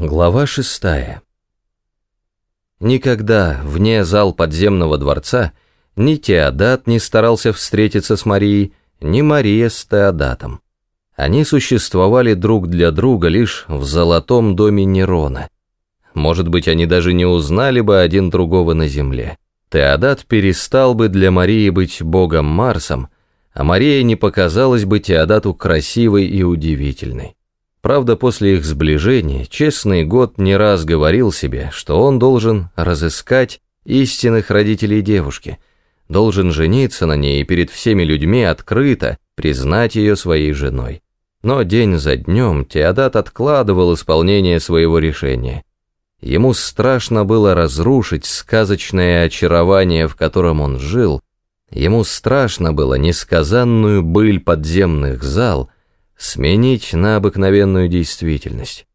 Глава шестая. Никогда вне зал подземного дворца ни Теодат не старался встретиться с Марией, ни Мария с Теодатом. Они существовали друг для друга лишь в золотом доме Нерона. Может быть, они даже не узнали бы один другого на земле. Теодат перестал бы для Марии быть богом Марсом, а Мария не показалась бы Теодату красивой и удивительной. Правда, после их сближения честный год не раз говорил себе, что он должен разыскать истинных родителей девушки, должен жениться на ней и перед всеми людьми открыто признать ее своей женой. Но день за днем Теодат откладывал исполнение своего решения. Ему страшно было разрушить сказочное очарование, в котором он жил, ему страшно было несказанную быль подземных зал — сменить на обыкновенную действительность.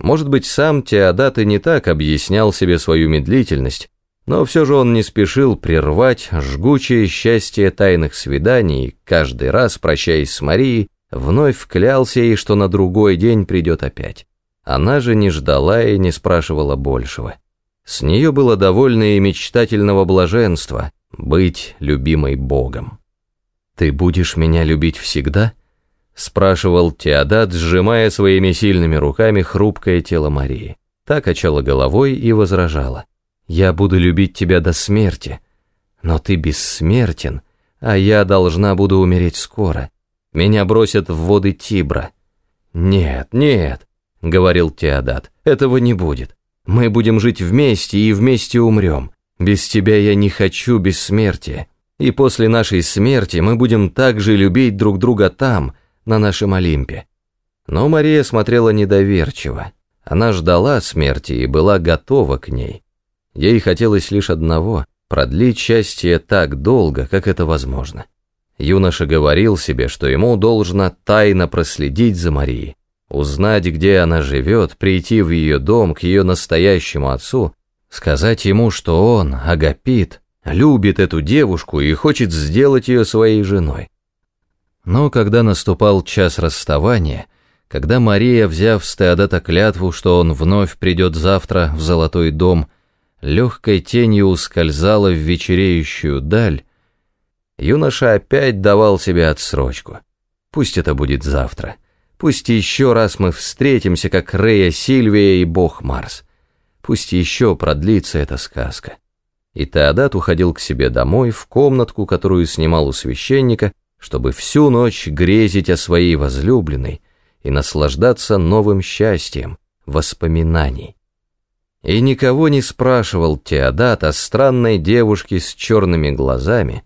Может быть, сам Теодат и не так объяснял себе свою медлительность, но все же он не спешил прервать жгучее счастье тайных свиданий, каждый раз, прощаясь с Марией, вновь клялся ей, что на другой день придет опять. Она же не ждала и не спрашивала большего. С нее было довольно и мечтательного блаженства быть любимой Богом. «Ты будешь меня любить всегда?» Спрашивал Теодат, сжимая своими сильными руками хрупкое тело Марии. Та качала головой и возражала. «Я буду любить тебя до смерти, но ты бессмертен, а я должна буду умереть скоро. Меня бросят в воды Тибра». «Нет, нет», — говорил Теодат, — «этого не будет. Мы будем жить вместе и вместе умрем. Без тебя я не хочу бессмертия. И после нашей смерти мы будем также любить друг друга там, — на нашем Олимпе. Но Мария смотрела недоверчиво. Она ждала смерти и была готова к ней. Ей хотелось лишь одного — продлить счастье так долго, как это возможно. Юноша говорил себе, что ему должно тайно проследить за Марией, узнать, где она живет, прийти в ее дом к ее настоящему отцу, сказать ему, что он, Агапит, любит эту девушку и хочет сделать ее своей женой. Но когда наступал час расставания, когда Мария, взяв с Теодата клятву, что он вновь придет завтра в Золотой дом, легкой тенью ускользала в вечереющую даль, юноша опять давал себе отсрочку. Пусть это будет завтра. Пусть еще раз мы встретимся, как Рея Сильвия и бог Марс. Пусть еще продлится эта сказка. И Теодат уходил к себе домой, в комнатку, которую снимал у священника, чтобы всю ночь грезить о своей возлюбленной и наслаждаться новым счастьем, воспоминаний. И никого не спрашивал Теодат о странной девушке с черными глазами,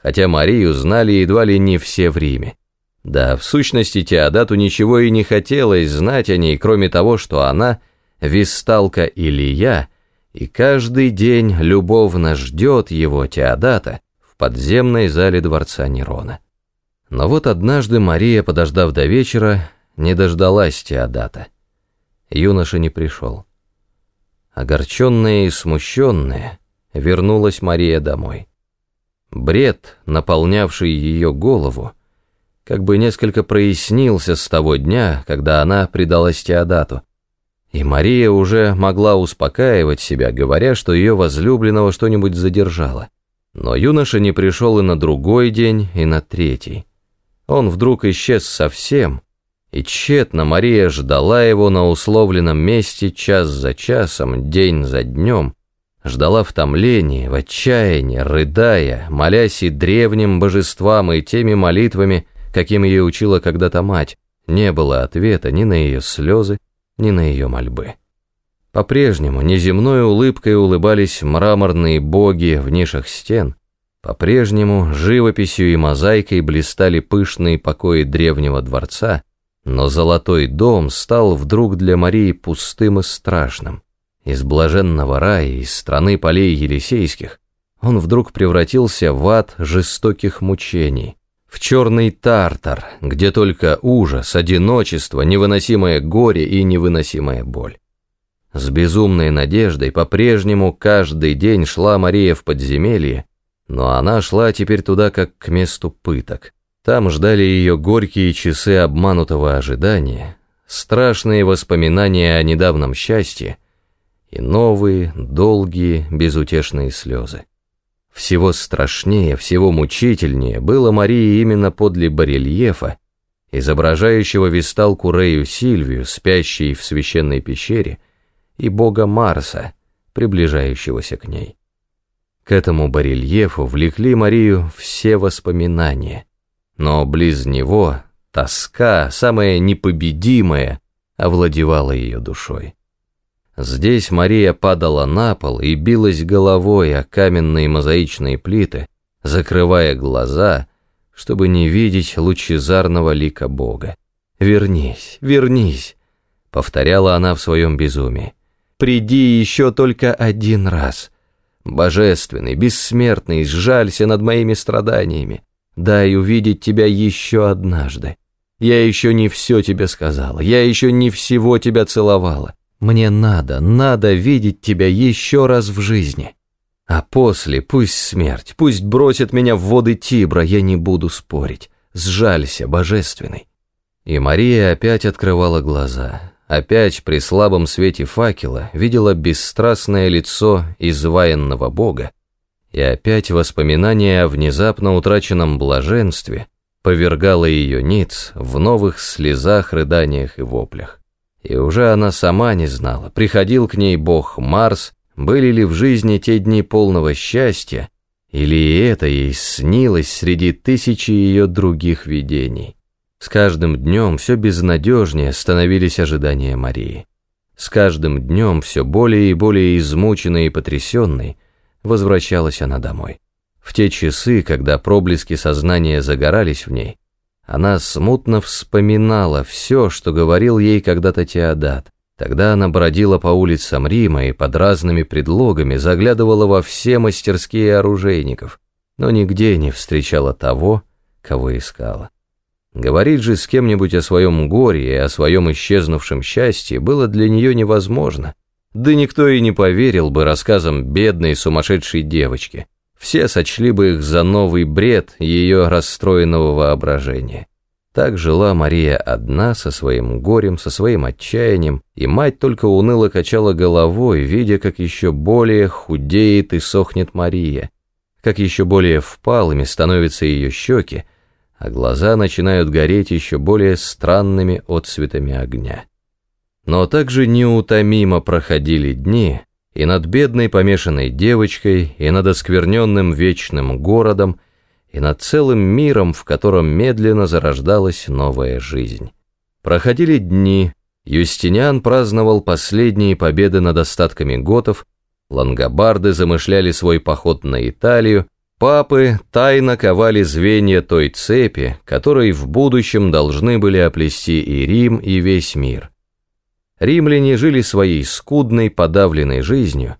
хотя Марию знали едва ли не все в Риме. Да, в сущности, Теодату ничего и не хотелось знать о ней, кроме того, что она — висталка Илья, и каждый день любовно ждет его, Теодата, в подземной зале дворца Нерона. Но вот однажды Мария, подождав до вечера, не дождалась Теодата. Юноша не пришел. Огорченная и смущенная, вернулась Мария домой. Бред, наполнявший ее голову, как бы несколько прояснился с того дня, когда она предалась Теодату. И Мария уже могла успокаивать себя, говоря, что ее возлюбленного что-нибудь задержало. Но юноша не пришел и на другой день, и на третий. Он вдруг исчез совсем, и тщетно Мария ждала его на условленном месте час за часом, день за днем, ждала в томлении, в отчаянии, рыдая, молясь и древним божествам, и теми молитвами, каким ее учила когда-то мать. Не было ответа ни на ее слезы, ни на ее мольбы. По-прежнему неземной улыбкой улыбались мраморные боги в нишах стен, по-прежнему живописью и мозаикой блистали пышные покои древнего дворца, но золотой дом стал вдруг для Марии пустым и страшным. Из блаженного рая, из страны полей Елисейских, он вдруг превратился в ад жестоких мучений, в черный тартар, где только ужас, одиночество, невыносимое горе и невыносимая боль. С безумной надеждой по-прежнему каждый день шла Мария в подземелье, но она шла теперь туда, как к месту пыток. Там ждали ее горькие часы обманутого ожидания, страшные воспоминания о недавнем счастье и новые, долгие, безутешные слезы. Всего страшнее, всего мучительнее было Марии именно подле барельефа, изображающего висталку Рею Сильвию, спящей в священной пещере, и бога Марса, приближающегося к ней. К этому барельефу влекли Марию все воспоминания, но близ него тоска, самая непобедимая, овладевала ее душой. Здесь Мария падала на пол и билась головой о каменные мозаичные плиты, закрывая глаза, чтобы не видеть лучезарного лика Бога. «Вернись, вернись», — повторяла она в своем безумии. «Приди еще только один раз. Божественный, бессмертный, сжалься над моими страданиями. Дай увидеть тебя еще однажды. Я еще не все тебе сказала, я еще не всего тебя целовала. Мне надо, надо видеть тебя еще раз в жизни. А после пусть смерть, пусть бросит меня в воды Тибра, я не буду спорить. Сжалься, божественный. И Мария опять открывала глаза. Опять при слабом свете факела видела бесстрастное лицо изваянного бога. И опять воспоминание о внезапно утраченном блаженстве повергало ее ниц в новых слезах, рыданиях и воплях. И уже она сама не знала, приходил к ней бог Марс, были ли в жизни те дни полного счастья, или это ей снилось среди тысячи ее других видений. С каждым днем все безнадежнее становились ожидания Марии. С каждым днем все более и более измученной и потрясенной возвращалась она домой. В те часы, когда проблески сознания загорались в ней, она смутно вспоминала все, что говорил ей когда-то Теодат. Тогда она бродила по улицам Рима и под разными предлогами заглядывала во все мастерские оружейников, но нигде не встречала того, кого искала. Говорить же с кем-нибудь о своем горе и о своем исчезнувшем счастье было для нее невозможно. Да никто и не поверил бы рассказам бедной сумасшедшей девочки все сочли бы их за новый бред ее расстроенного воображения. Так жила Мария одна, со своим горем, со своим отчаянием, и мать только уныло качала головой, видя, как еще более худеет и сохнет Мария, как еще более впалыми становятся ее щеки, а глаза начинают гореть еще более странными отцветами огня. Но также неутомимо проходили дни, и над бедной помешанной девочкой, и над оскверненным вечным городом, и над целым миром, в котором медленно зарождалась новая жизнь. Проходили дни, Юстиниан праздновал последние победы над остатками готов, лангобарды замышляли свой поход на Италию, папы тайно ковали звенья той цепи, которой в будущем должны были оплести и Рим, и весь мир. Римляне жили своей скудной, подавленной жизнью,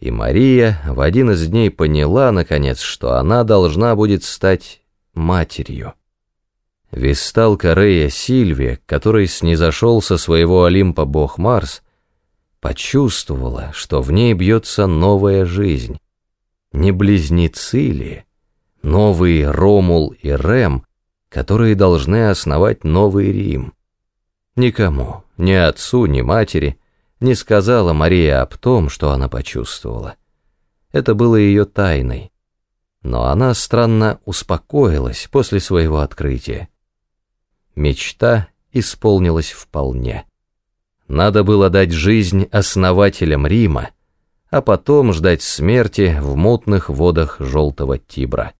и Мария в один из дней поняла, наконец, что она должна будет стать матерью. Весталка Рея Сильвия, который снизошел со своего Олимпа бог Марс, почувствовала, что в ней бьется новая жизнь. Не близнецы ли? Новый Ромул и Рем, которые должны основать новый Рим. Никому, ни отцу, ни матери не сказала Мария об том, что она почувствовала. Это было ее тайной. Но она странно успокоилась после своего открытия. Мечта исполнилась вполне. Надо было дать жизнь основателям Рима, а потом ждать смерти в мутных водах желтого Тибра.